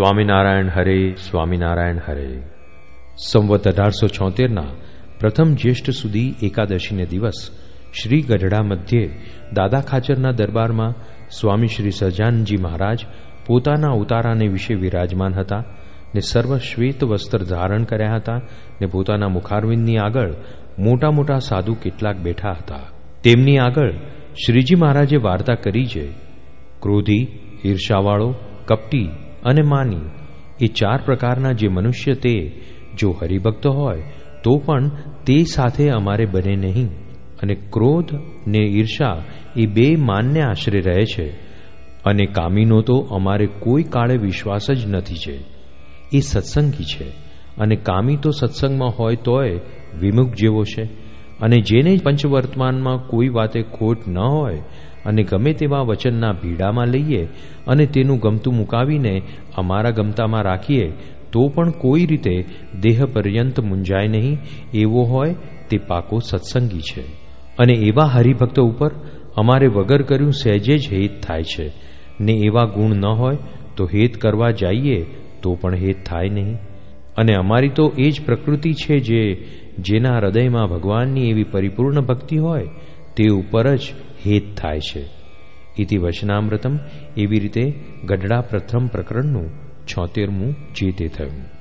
સ્વામિનારાયણ હરે સ્વામિનારાયણ હરે. સંવત અઢારસો છોતેરના પ્રથમ જ્યેષ્ઠ સુધી એકાદશીને દિવસ શ્રી ગઢડા મધ્યે દાદા ખાચરના દરબારમાં સ્વામી શ્રી સજાનજી મહારાજ પોતાના ઉતારાને વિશે વિરાજમાન હતા ને સર્વ શ્વેત વસ્ત્ર ધારણ કર્યા હતા ને પોતાના મુખારવિંદની આગળ મોટા મોટા સાધુ કેટલાક બેઠા હતા. તેમની આગળ શ્રીજી મહારાજે વાર્તા કરી છે. ક્રોધી ઈર્ષાવાળો કપટી અને માની, એ ચાર પ્રકારના જે મનુષ્ય તે, જો હરિભક્ત હોય, તો પણ તે સાથે અમારે બને નહીં. અને ક્રોધ ને ઈર્ષા એ બે માનને આશરે રહે છે. અને કામીનો તો અમારે કોઈ કાળે વિશ્વાસ જ નથી છે. એ સત્સંગી છે. અને કામી તો સત્સંગમાં હોય તોય વિમુખ જેવો છે. અને જેને પંચવર્તમાનમાં કોઈ વાતે ખોટ ન હોય, અને ગમે તેવા વચનના ભીડામાં લઈએ અને તેનું ગમતું મુકાવીને અમારા ગમતામાં રાખીએ, તો પણ કોઈ રીતે દેહ પર્યંત મુંજાય નહીં, એવો હોય તે પાકો સત્સંગી છે. અને એવા હરિભક્તો ઉપર અમારે વગર કર્યું સહેજે જ હેત થાય છે. ને એવા ગુણ ન હોય, તો હેત કરવા જઈએ, તો પણ હેત થાય નહીં. અને અમારી તો એ જ પ્રકૃતિ છે જે, જેના હૃદયમાં ભગવાનની એવી પરિપૂર્ણ ભક્તિ હોય, તે ઉપર જ હેત થાય છે. ઇતિ વચનામૃતમ એવી રીતે ગઢડા પ્રથમ પ્રકરણનું છોતેરમું જે તે થયું.